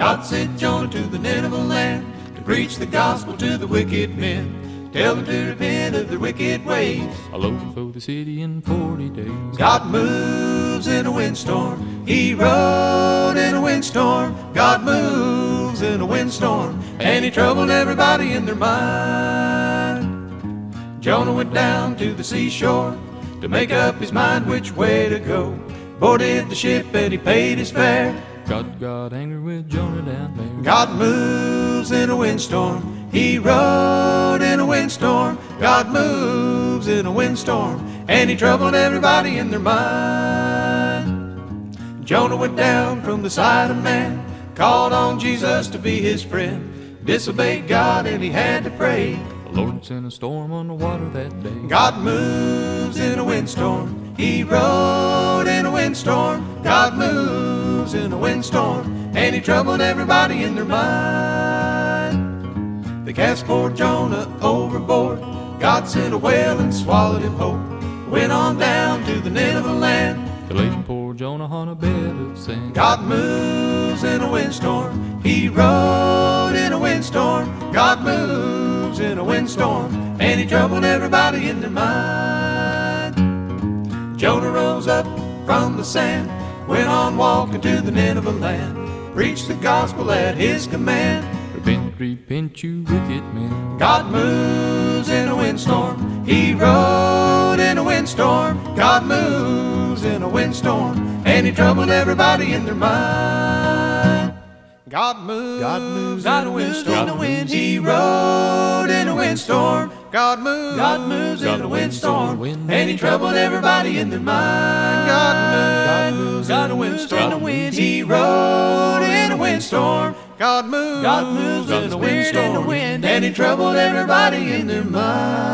God sent Jonah to the Nineveh land to preach the gospel to the wicked men. Tell them to repent of their wicked ways. Loaf for the city in 40 days. God moves in a windstorm. He rode in a windstorm. God moves in a windstorm. And he troubled everybody in their mind. Jonah went down to the seashore to make up his mind which way to go. Boarded the ship and he paid his fare. God got angry with Jonah down there. God moves in a windstorm. He rode in a windstorm. God moves in a windstorm. And he troubled everybody in their mind. Jonah went down from the side of man, called on Jesus to be his friend, disobeyed God and he had to pray. The Lord sent a storm on the water that day. God moves in a windstorm. He rode in a windstorm. God moves in a windstorm. And he troubled everybody in their mind. They cast poor Jonah overboard. God sent a whale and swallowed him whole. Went on down to the Nineveh land. They laid poor Jonah on a bed of sand. God moves in a windstorm. He rode in a windstorm. God moves in a windstorm. And he troubled everybody in their mind. Jonah rose up from the sand, went on walking to the Nineveh land, preached the gospel at his command. Repent, repent, you wicked men. God moves in a windstorm. He rode in a windstorm. God moves in a windstorm. And he troubled everybody in their mind. God moves, God moves in in a windstorm. He rode in a windstorm. God moves, God moves in God a in a windstorm. wind. And he troubled everybody in their mind. God moves, God moves in a windstorm. He rode in a windstorm. God moves, God moves in a windstorm. And he troubled everybody in their mind.